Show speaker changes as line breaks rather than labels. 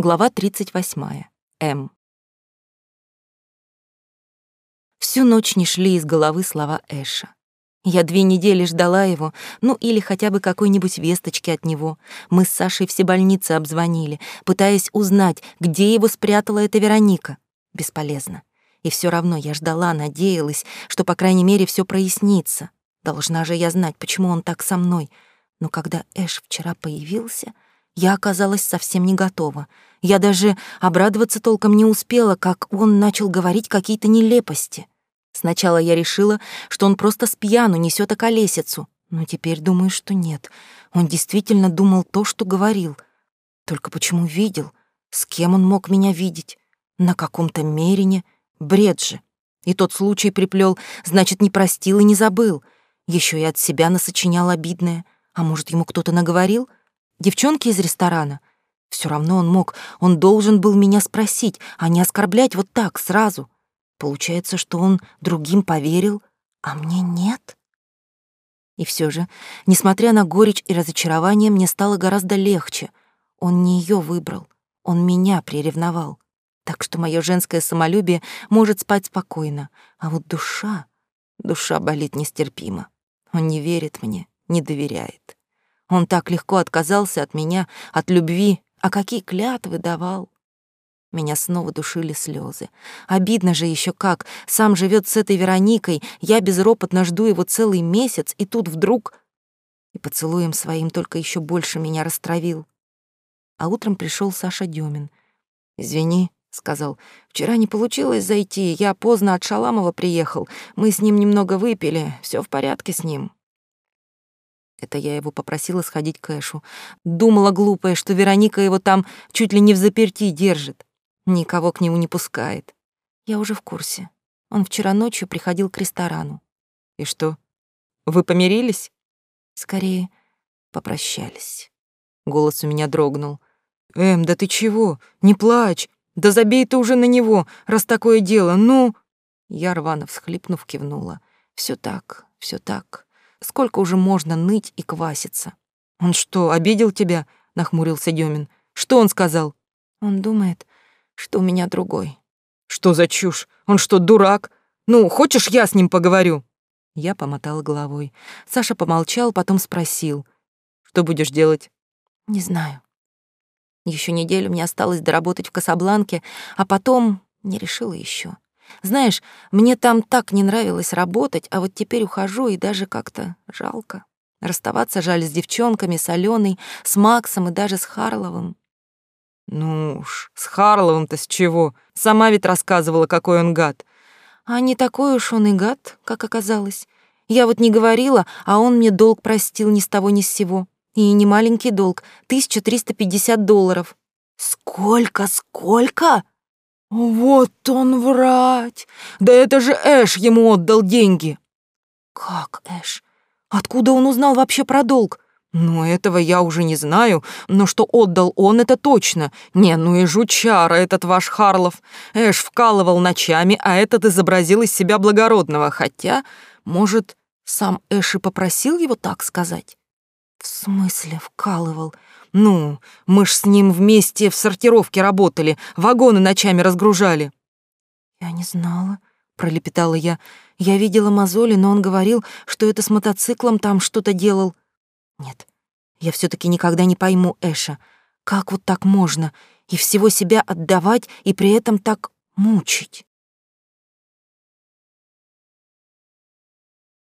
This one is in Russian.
Глава 38. М. Всю ночь не шли из головы слова Эша. Я две недели ждала его, ну или хотя бы какой-нибудь весточки от него. Мы с Сашей все больницы обзвонили, пытаясь узнать, где его спрятала эта Вероника. Бесполезно. И все равно я ждала, надеялась, что, по крайней мере, все прояснится. Должна же я знать, почему он так со мной. Но когда Эш вчера появился, я оказалась совсем не готова. Я даже обрадоваться толком не успела, как он начал говорить какие-то нелепости. Сначала я решила, что он просто с пьяну несёт околесицу, но теперь думаю, что нет. Он действительно думал то, что говорил. Только почему видел? С кем он мог меня видеть? На каком-то мерине? Бред же. И тот случай приплел, значит, не простил и не забыл. Еще и от себя насочинял обидное. А может, ему кто-то наговорил? Девчонки из ресторана. Все равно он мог, он должен был меня спросить, а не оскорблять вот так сразу. Получается, что он другим поверил, а мне нет. И все же, несмотря на горечь и разочарование, мне стало гораздо легче. Он не ее выбрал, он меня приревновал. Так что мое женское самолюбие может спать спокойно, а вот душа, душа болит нестерпимо. Он не верит мне, не доверяет. Он так легко отказался от меня, от любви, а какие клятвы давал. Меня снова душили слезы. Обидно же еще как. Сам живет с этой Вероникой, я безропотно жду его целый месяц, и тут вдруг... И поцелуем своим только еще больше меня растравил. А утром пришел Саша Демин. «Извини», — сказал, — «вчера не получилось зайти, я поздно от Шаламова приехал, мы с ним немного выпили, все в порядке с ним». Это я его попросила сходить к Эшу. Думала глупая, что Вероника его там чуть ли не в заперти держит. Никого к нему не пускает. Я уже в курсе. Он вчера ночью приходил к ресторану. И что? Вы помирились? Скорее, попрощались. Голос у меня дрогнул. Эм, да ты чего? Не плачь. Да забей ты уже на него, раз такое дело. Ну, я рвано всхлипнув кивнула. Все так, все так. Сколько уже можно ныть и кваситься? Он что, обидел тебя? нахмурился Демин. Что он сказал? Он думает, что у меня другой. Что за чушь? Он что, дурак? Ну, хочешь, я с ним поговорю? Я помотала головой. Саша помолчал, потом спросил: "Что будешь делать?" "Не знаю. Еще неделю мне осталось доработать в Касабланке, а потом не решила еще. Знаешь, мне там так не нравилось работать, а вот теперь ухожу и даже как-то жалко. Расставаться жаль с девчонками, с Аленой, с Максом и даже с Харловым. Ну уж, с Харловым-то с чего? Сама ведь рассказывала, какой он гад. А не такой уж он и гад, как оказалось. Я вот не говорила, а он мне долг простил ни с того ни с сего. И не маленький долг, 1350 долларов. Сколько, сколько? Вот он врать! Да это же Эш ему отдал деньги! Как Эш? Откуда он узнал вообще про долг? Ну, этого я уже не знаю, но что отдал он, это точно. Не, ну и жучара этот ваш Харлов. Эш вкалывал ночами, а этот изобразил из себя благородного, хотя, может, сам Эш и попросил его так сказать? В смысле вкалывал? Ну, мы ж с ним вместе в сортировке работали, вагоны ночами разгружали. Я не знала, пролепетала я. Я видела мозоли, но он говорил, что это с мотоциклом там что-то делал. Нет, я все таки никогда не пойму Эша. Как вот так можно и всего себя отдавать и при этом так мучить?